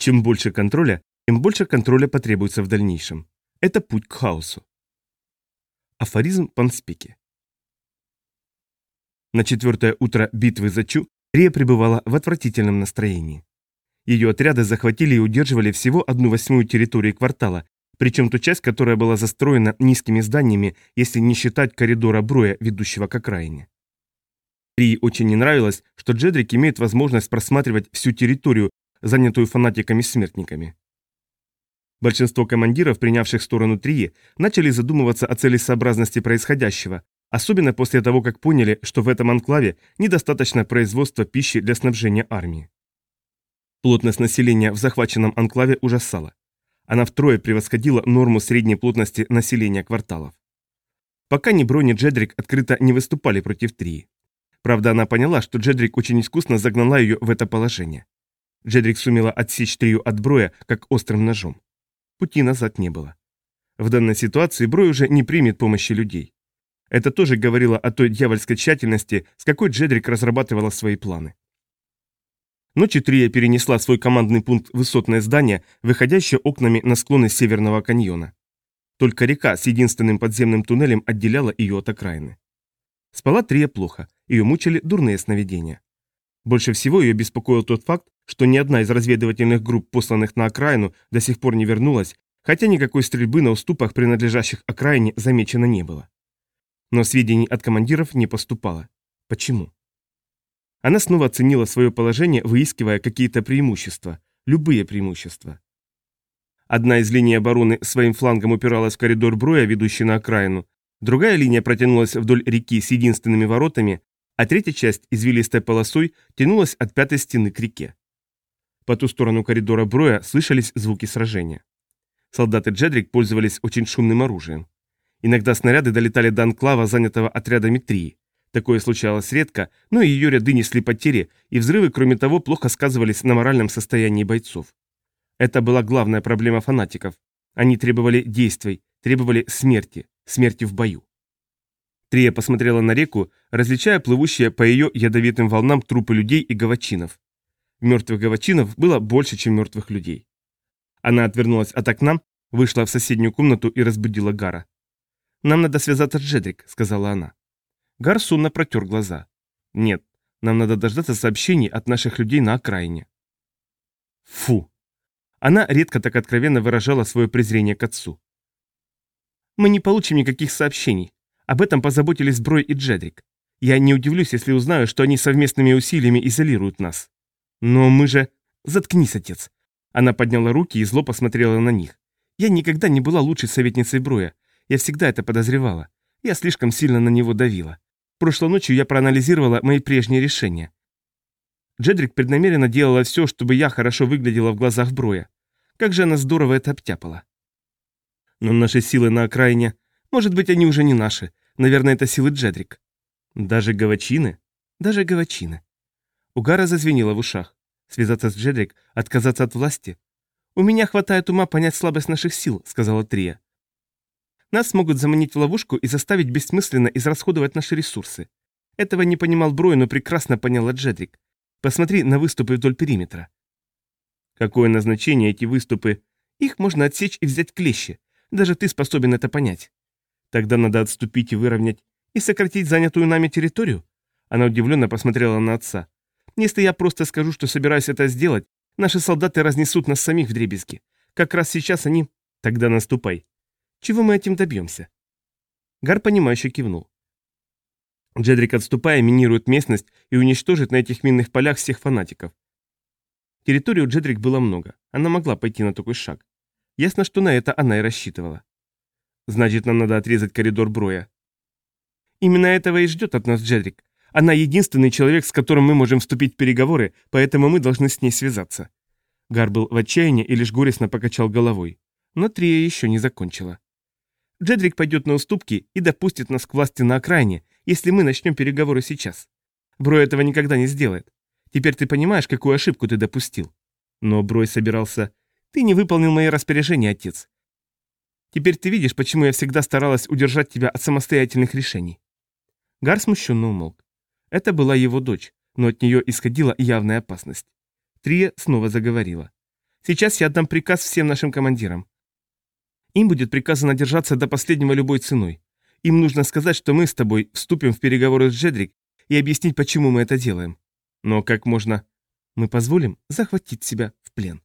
Чем больше контроля, тем больше контроля потребуется в дальнейшем. Это путь к хаосу. Афоризм Панспеки. На четвертое утро битвы за Чу Рия пребывала в отвратительном настроении. Ее отряды захватили и удерживали всего одну восьмую территории квартала, причем ту часть, которая была застроена низкими зданиями, если не считать коридора Броя, ведущего к окраине. Рии очень не нравилось, что Джедрик имеет возможность просматривать всю территорию, занятую фанатиками-смертниками. Большинство командиров, принявших сторону Трии, начали задумываться о целесообразности происходящего, особенно после того, как поняли, что в этом анклаве недостаточно производства пищи для снабжения армии. Плотность населения в захваченном анклаве ужасала. Она втрое превосходила норму средней плотности населения кварталов. Пока ни Бро, ни Джедрик открыто не выступали против Трии. Правда, она поняла, что Джедрик очень искусно загнала ее в это положение. Джедрик сумела отсечь Трию от Броя, как острым ножом. Пути назад не было. В данной ситуации Брой уже не примет помощи людей. Это тоже говорило о той дьявольской тщательности, с какой Джедрик разрабатывала свои планы. Ночью Трия перенесла свой командный пункт в высотное здание, выходящее окнами на склоны Северного каньона. Только река с единственным подземным туннелем отделяла ее от окраины. Спала Трия плохо, ее мучили дурные сновидения. Больше всего ее беспокоил тот факт, что ни одна из разведывательных групп, посланных на окраину, до сих пор не вернулась, хотя никакой стрельбы на уступах, принадлежащих окраине, замечено не было. Но сведений от командиров не поступало. Почему? Она снова оценила свое положение, выискивая какие-то преимущества, любые преимущества. Одна из линий обороны своим флангом упиралась в коридор Броя, ведущий на окраину, другая линия протянулась вдоль реки с единственными воротами, а третья часть, извилистой полосой, тянулась от пятой стены к реке. По ту сторону коридора Броя слышались звуки сражения. Солдаты Джедрик пользовались очень шумным оружием. Иногда снаряды долетали до анклава, занятого отрядами Трии. Такое случалось редко, но и ее ряды несли потери, и взрывы, кроме того, плохо сказывались на моральном состоянии бойцов. Это была главная проблема фанатиков. Они требовали действий, требовали смерти, смерти в бою. Трия посмотрела на реку, различая плывущие по ее ядовитым волнам трупы людей и гавачинов. Мертвых гавачинов было больше, чем мертвых людей. Она отвернулась от окна, вышла в соседнюю комнату и разбудила Гара. «Нам надо связаться с Джедрик», — сказала она. Гар сонно протер глаза. «Нет, нам надо дождаться сообщений от наших людей на окраине». Фу. Она редко так откровенно выражала свое презрение к отцу. «Мы не получим никаких сообщений. Об этом позаботились Брой и Джедрик. Я не удивлюсь, если узнаю, что они совместными усилиями изолируют нас. Но мы же... Заткнись, отец!» Она подняла руки и зло посмотрела на них. «Я никогда не была лучшей советницей Броя. Я всегда это подозревала. Я слишком сильно на него давила. Прошлой ночью я проанализировала мои прежние решения. Джедрик преднамеренно делала все, чтобы я хорошо выглядела в глазах Броя. Как же она здорово это обтяпала. Но наши силы на окраине... Может быть, они уже не наши. Наверное, это силы Джедрик. Даже гавачины? Даже гавачины. У Гара зазвенело в ушах. Связаться с Джедрик, отказаться от власти? «У меня хватает ума понять слабость наших сил», — сказала Трия. Нас могут заманить в ловушку и заставить бессмысленно израсходовать наши ресурсы. Этого не понимал Брой, но прекрасно поняла Джедрик. Посмотри на выступы вдоль периметра. Какое назначение эти выступы? Их можно отсечь и взять клещи. Даже ты способен это понять. Тогда надо отступить и выровнять, и сократить занятую нами территорию. Она удивленно посмотрела на отца. Если я просто скажу, что собираюсь это сделать, наши солдаты разнесут нас самих в дребезги. Как раз сейчас они... Тогда наступай. Чего мы этим добьемся?» Гар, понимающе кивнул. Джедрик, отступая, минирует местность и уничтожит на этих минных полях всех фанатиков. Территории у Джедрик было много. Она могла пойти на такой шаг. Ясно, что на это она и рассчитывала. Значит, нам надо отрезать коридор Броя. Именно этого и ждет от нас Джедрик. Она единственный человек, с которым мы можем вступить в переговоры, поэтому мы должны с ней связаться. Гар был в отчаянии и лишь горестно покачал головой. Но Трия еще не закончила. Джедрик пойдет на уступки и допустит нас к власти на окраине, если мы начнем переговоры сейчас. Брой этого никогда не сделает. Теперь ты понимаешь, какую ошибку ты допустил. Но Брой собирался... Ты не выполнил мои распоряжения, отец. Теперь ты видишь, почему я всегда старалась удержать тебя от самостоятельных решений. Гар смущенно умолк. Это была его дочь, но от нее исходила явная опасность. Трия снова заговорила. Сейчас я отдам приказ всем нашим командирам. Им будет приказано держаться до последнего любой ценой. Им нужно сказать, что мы с тобой вступим в переговоры с Джедрик и объяснить, почему мы это делаем. Но как можно... Мы позволим захватить себя в плен.